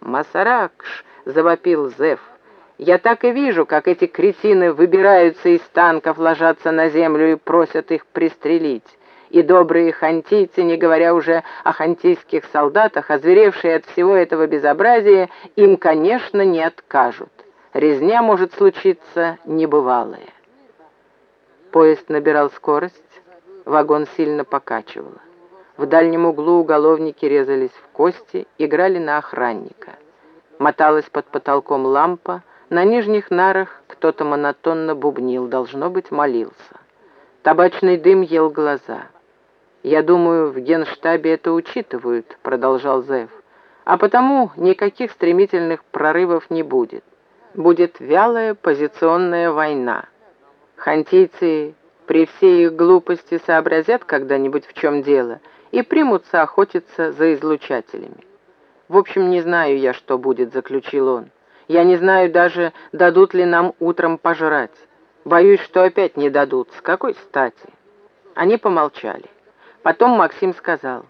«Масаракш!» — завопил Зев. «Я так и вижу, как эти кретины выбираются из танков, ложатся на землю и просят их пристрелить. И добрые хантийцы, не говоря уже о хантийских солдатах, озверевшие от всего этого безобразия, им, конечно, не откажут. Резня может случиться небывалая». Поезд набирал скорость, вагон сильно покачивало. В дальнем углу уголовники резались в кости, играли на охранника. Моталась под потолком лампа, на нижних нарах кто-то монотонно бубнил, должно быть, молился. Табачный дым ел глаза. «Я думаю, в генштабе это учитывают», — продолжал Зев. «А потому никаких стремительных прорывов не будет. Будет вялая позиционная война. Хантийцы при всей их глупости сообразят когда-нибудь в чем дело — и примутся охотиться за излучателями. В общем, не знаю я, что будет, заключил он. Я не знаю даже, дадут ли нам утром пожрать. Боюсь, что опять не дадут. С какой стати? Они помолчали. Потом Максим сказал,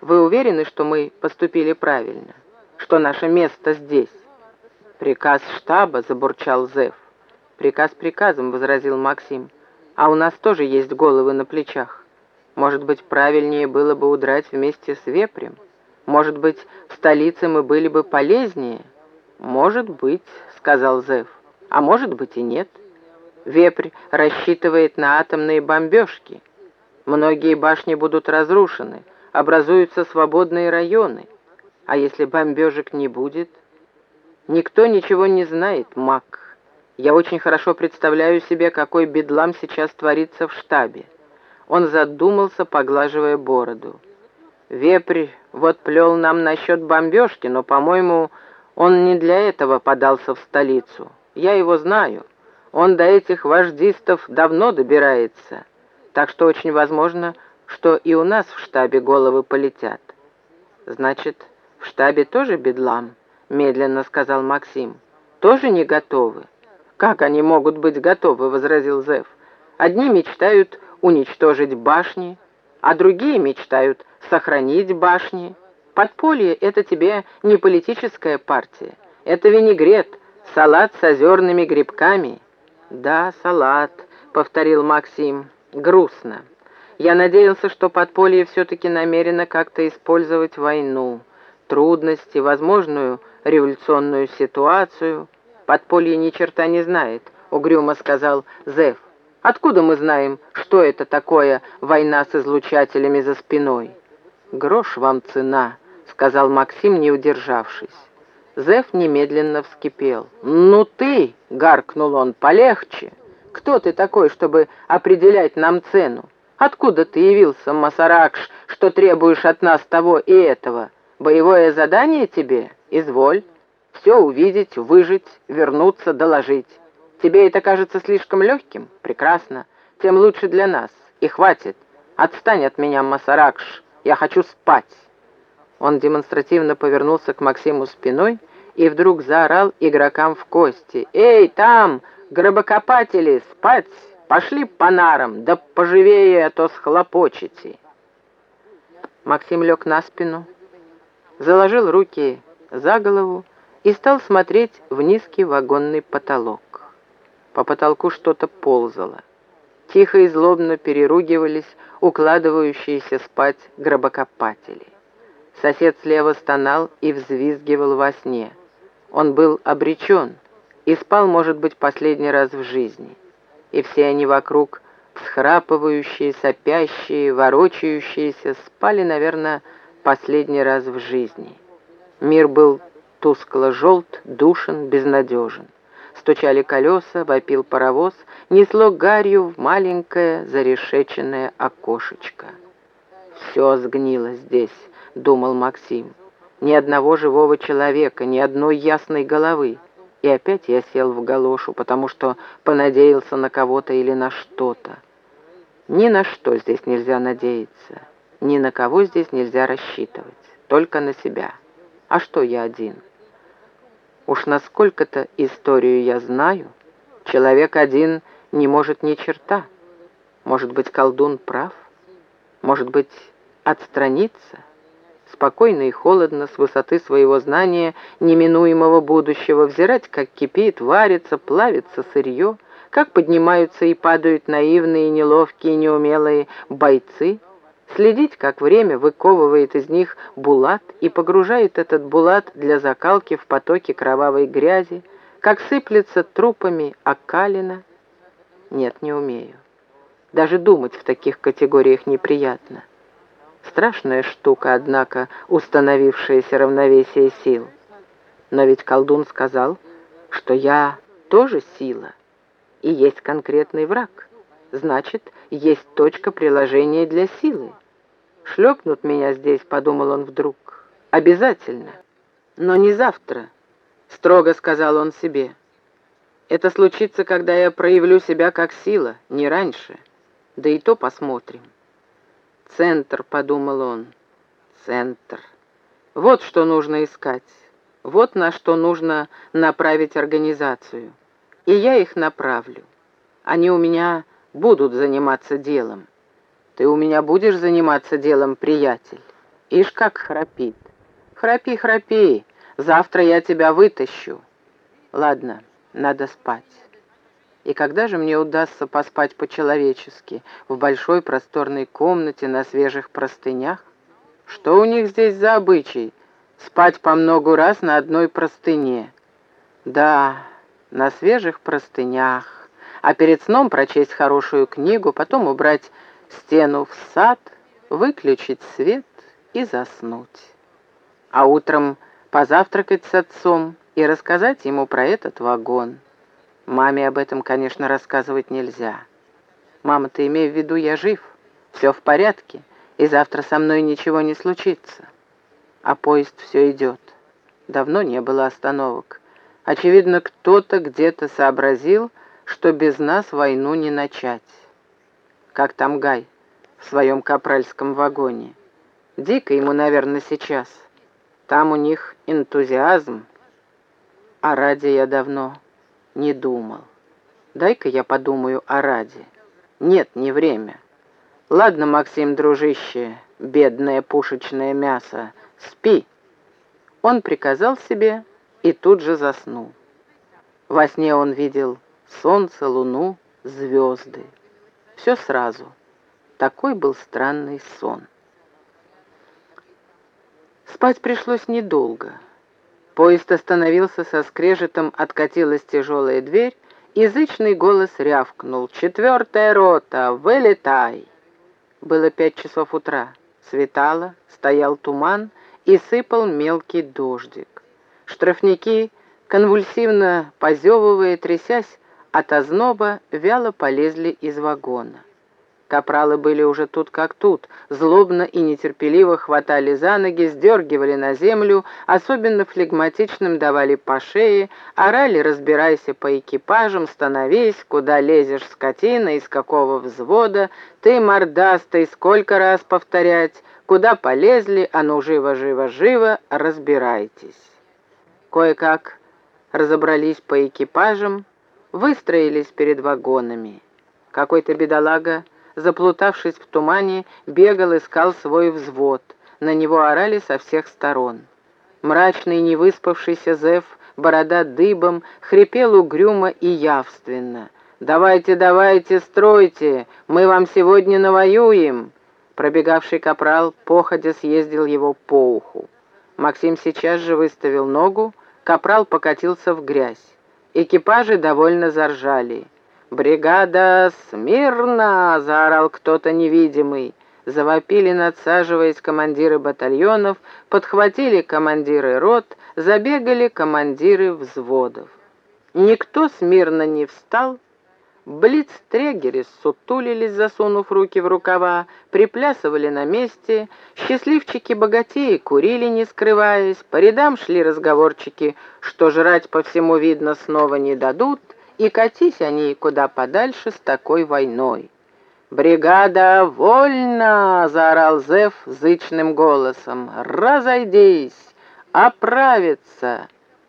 «Вы уверены, что мы поступили правильно? Что наше место здесь?» «Приказ штаба», — забурчал Зев. «Приказ приказом», — возразил Максим. «А у нас тоже есть головы на плечах. Может быть, правильнее было бы удрать вместе с вепрем? Может быть, в столице мы были бы полезнее? Может быть, сказал Зев. А может быть и нет. Вепрь рассчитывает на атомные бомбежки. Многие башни будут разрушены, образуются свободные районы. А если бомбежек не будет? Никто ничего не знает, Мак. Я очень хорошо представляю себе, какой бедлам сейчас творится в штабе. Он задумался, поглаживая бороду. «Вепрь вот плел нам насчет бомбежки, но, по-моему, он не для этого подался в столицу. Я его знаю. Он до этих вождистов давно добирается. Так что очень возможно, что и у нас в штабе головы полетят». «Значит, в штабе тоже бедлам?» — медленно сказал Максим. «Тоже не готовы?» «Как они могут быть готовы?» — возразил Зев. «Одни мечтают уничтожить башни, а другие мечтают сохранить башни. Подполье — это тебе не политическая партия, это винегрет, салат с озерными грибками. Да, салат, повторил Максим, грустно. Я надеялся, что подполье все-таки намерено как-то использовать войну, трудности, возможную революционную ситуацию. Подполье ни черта не знает, угрюмо сказал Зев. Откуда мы знаем, что это такое война с излучателями за спиной?» «Грош вам цена», — сказал Максим, не удержавшись. Зев немедленно вскипел. «Ну ты!» — гаркнул он. «Полегче! Кто ты такой, чтобы определять нам цену? Откуда ты явился, Масаракш, что требуешь от нас того и этого? Боевое задание тебе? Изволь. Все увидеть, выжить, вернуться, доложить. Тебе это кажется слишком легким? Прекрасно. Тем лучше для нас. И хватит. Отстань от меня, Масаракш. Я хочу спать. Он демонстративно повернулся к Максиму спиной и вдруг заорал игрокам в кости. «Эй, там, гробокопатели, спать! Пошли по нарам, да поживее, а то схлопочете!» Максим лег на спину, заложил руки за голову и стал смотреть в низкий вагонный потолок. По потолку что-то ползало. Тихо и злобно переругивались укладывающиеся спать гробокопатели. Сосед слева стонал и взвизгивал во сне. Он был обречен и спал, может быть, последний раз в жизни. И все они вокруг, всхрапывающие, сопящие, ворочающиеся, спали, наверное, последний раз в жизни. Мир был тускло-желт, душен, безнадежен. Стучали колеса, вопил паровоз, несло гарью в маленькое зарешеченное окошечко. «Все сгнило здесь», — думал Максим. «Ни одного живого человека, ни одной ясной головы». И опять я сел в галошу, потому что понадеялся на кого-то или на что-то. Ни на что здесь нельзя надеяться, ни на кого здесь нельзя рассчитывать, только на себя. А что я один?» Уж насколько-то историю я знаю. Человек один не может ни черта. Может быть, колдун прав? Может быть, отстраниться? спокойно и холодно, с высоты своего знания неминуемого будущего, взирать, как кипит, варится, плавится сырье, как поднимаются и падают наивные, неловкие, неумелые бойцы, следить, как время выковывает из них булат и погружает этот булат для закалки в потоки кровавой грязи, как сыплется трупами окалина. Нет, не умею. Даже думать в таких категориях неприятно. Страшная штука, однако, установившееся равновесие сил. Но ведь колдун сказал, что я тоже сила, и есть конкретный враг. Значит, есть точка приложения для силы. Шлепнут меня здесь, подумал он вдруг. Обязательно. Но не завтра, строго сказал он себе. Это случится, когда я проявлю себя как сила, не раньше. Да и то посмотрим. «Центр», — подумал он, — «центр». Вот что нужно искать, вот на что нужно направить организацию. И я их направлю. Они у меня будут заниматься делом. Ты у меня будешь заниматься делом, приятель? Ишь, как храпит. Храпи, храпи, завтра я тебя вытащу. Ладно, надо спать. И когда же мне удастся поспать по-человечески, в большой просторной комнате на свежих простынях? Что у них здесь за обычай? Спать по многу раз на одной простыне. Да, на свежих простынях. А перед сном прочесть хорошую книгу, потом убрать стену в сад, выключить свет и заснуть. А утром позавтракать с отцом и рассказать ему про этот вагон. Маме об этом, конечно, рассказывать нельзя. Мама, ты имей в виду, я жив, все в порядке, и завтра со мной ничего не случится. А поезд все идет. Давно не было остановок. Очевидно, кто-то где-то сообразил, что без нас войну не начать. Как там Гай в своем капральском вагоне. Дико ему, наверное, сейчас. Там у них энтузиазм. А ради я давно не думал. Дай-ка я подумаю о Раде. Нет, не время. Ладно, Максим, дружище, бедное пушечное мясо, спи. Он приказал себе и тут же заснул. Во сне он видел солнце, луну, звезды. Все сразу. Такой был странный сон. Спать пришлось недолго. Поезд остановился со скрежетом, откатилась тяжелая дверь, язычный голос рявкнул. «Четвертая рота! Вылетай!» Было пять часов утра. Светало, стоял туман и сыпал мелкий дождик. Штрафники, конвульсивно позевывая, трясясь от озноба, вяло полезли из вагона. Капралы были уже тут как тут, злобно и нетерпеливо хватали за ноги, сдергивали на землю, особенно флегматичным давали по шее, орали «разбирайся по экипажам, становись, куда лезешь, скотина, из какого взвода, ты мордастый, сколько раз повторять, куда полезли, а ну живо-живо-живо, разбирайтесь». Кое-как разобрались по экипажам, выстроились перед вагонами. Какой-то бедолага заплутавшись в тумане, бегал, искал свой взвод. На него орали со всех сторон. Мрачный, невыспавшийся Зев, борода дыбом, хрипел угрюмо и явственно. «Давайте, давайте, стройте! Мы вам сегодня навоюем!» Пробегавший капрал походя съездил его по уху. Максим сейчас же выставил ногу, капрал покатился в грязь. Экипажи довольно заржали. «Бригада, смирно!» — заорал кто-то невидимый. Завопили, надсаживаясь командиры батальонов, подхватили командиры рот, забегали командиры взводов. Никто смирно не встал, Блицтрегеры сутулились, засунув руки в рукава, приплясывали на месте, счастливчики-богатеи курили, не скрываясь, по рядам шли разговорчики, что жрать по всему видно снова не дадут — и катись они куда подальше с такой войной. «Бригада вольна!» — заорал Зев зычным голосом. «Разойдись! Оправиться!»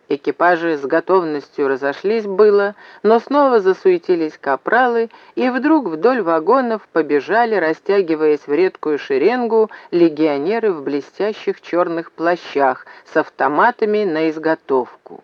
Экипажи с готовностью разошлись было, но снова засуетились капралы, и вдруг вдоль вагонов побежали, растягиваясь в редкую шеренгу, легионеры в блестящих черных плащах с автоматами на изготовку.